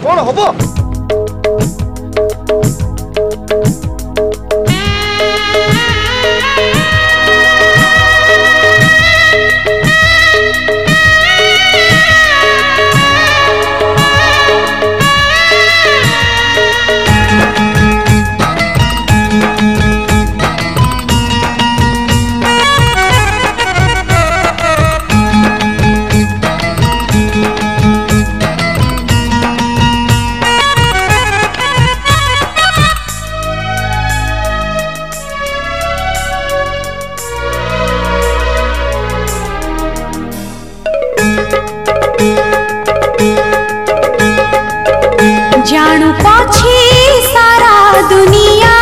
光了，好不？णु पा सारा दुन्या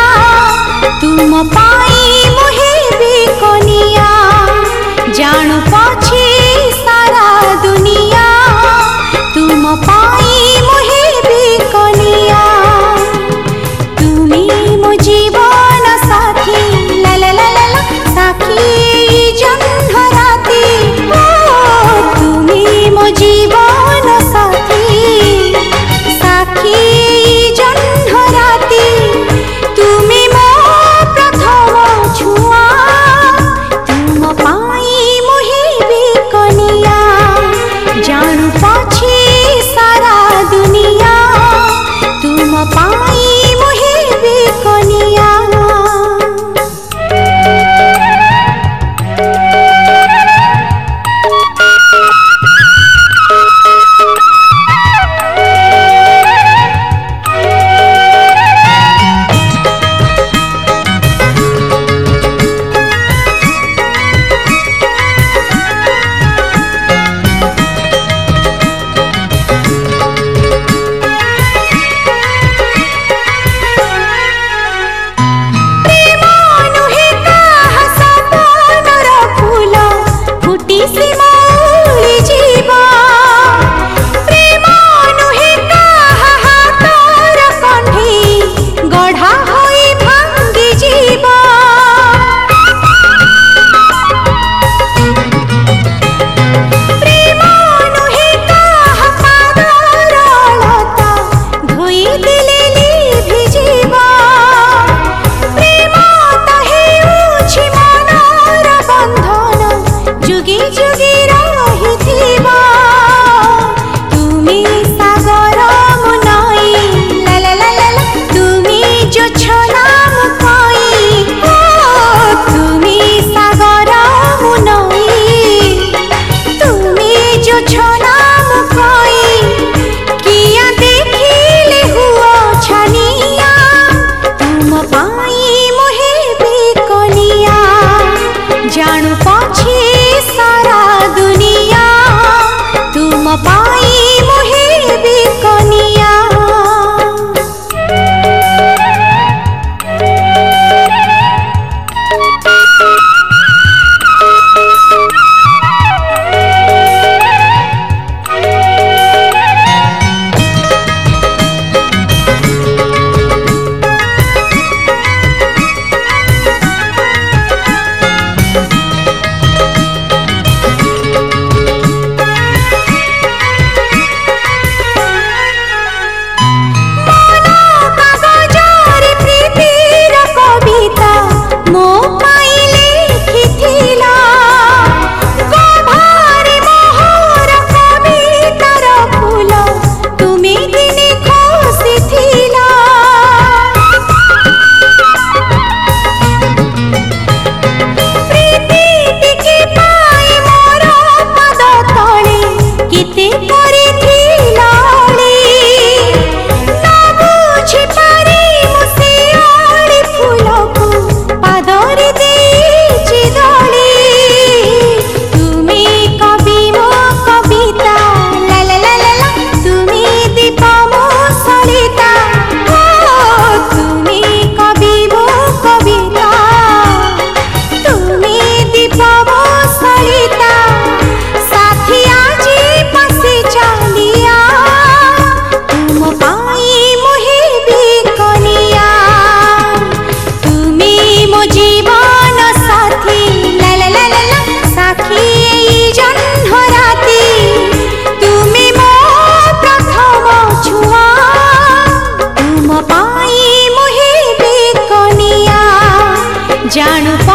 જાણું